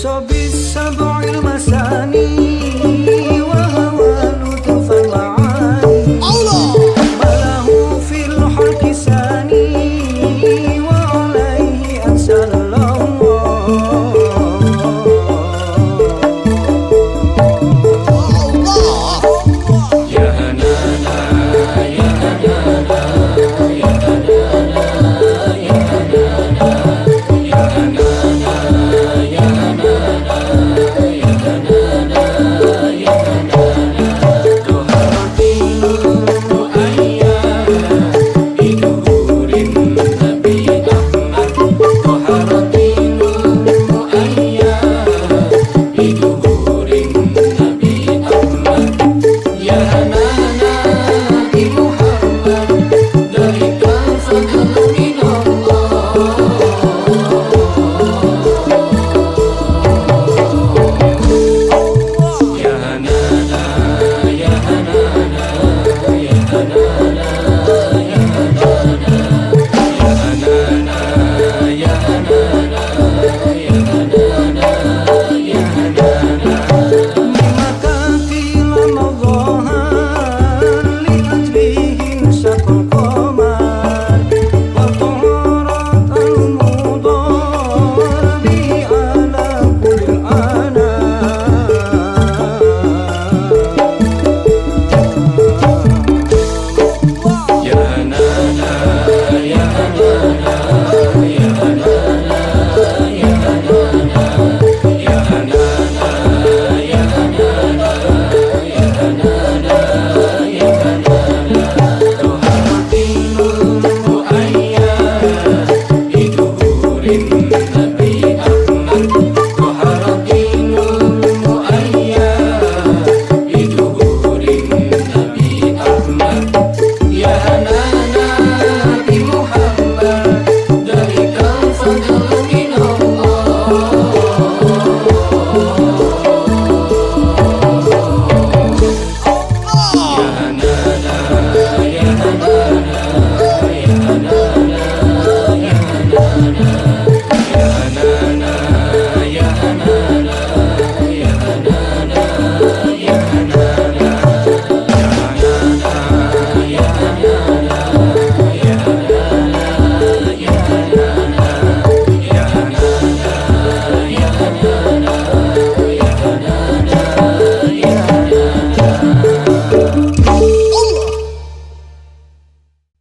يقص بالسبع المثاني